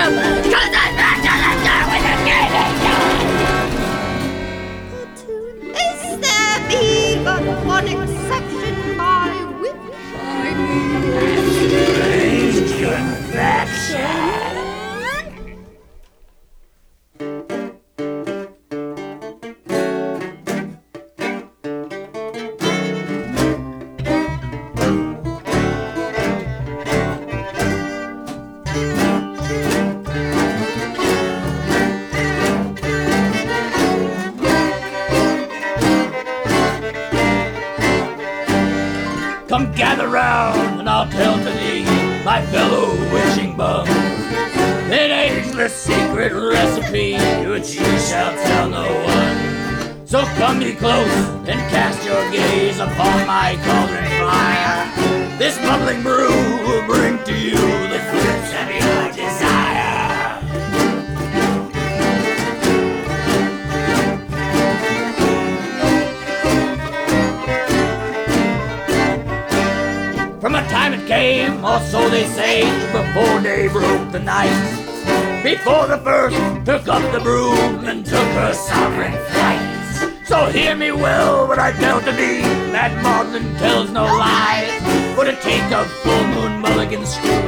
them! Cause I'm not gonna die with a gaming gun! Is there even one exception by which I mean... Strange convection! thank you my fellow wishing bum, An ageless secret recipe which you shall tell no one. So come ye close and cast your gaze upon my cauldron fire. This bubbling brew From the time it came, or so they say, before day broke the night. Before the first took up the broom and took her sovereign flight. So hear me well when I tell to thee that Maudlin tells no lies. For to take of full moon mulligan screws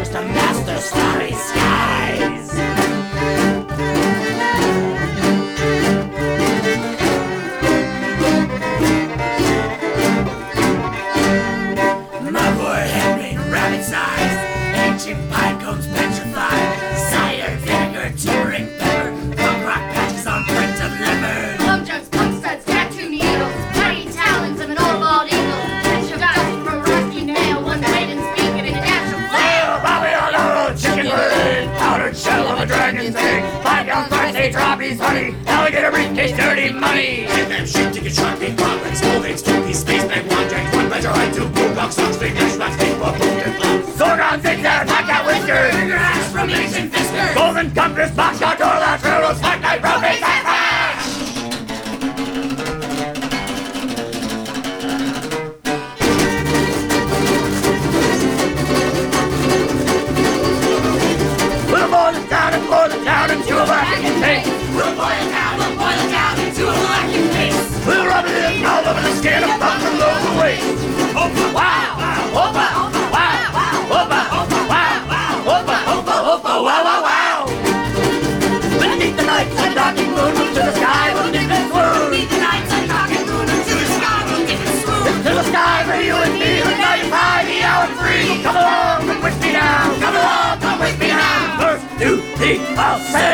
dirty money. Them shit, ticket, shark, big problems, Colgate's, two piece, space bag, one drink, one pleasure, I two boombox, songs, big dash, rocks, big pop, boom, and plum. Sorgon, zigzag, knockout whiskers, Finger ass from Asian Fisker. golden compass, boxcar, door latch, railroads, hot night, road race, and. We'll boil it down and boil it down into a blackened paste. We'll boil it down, Come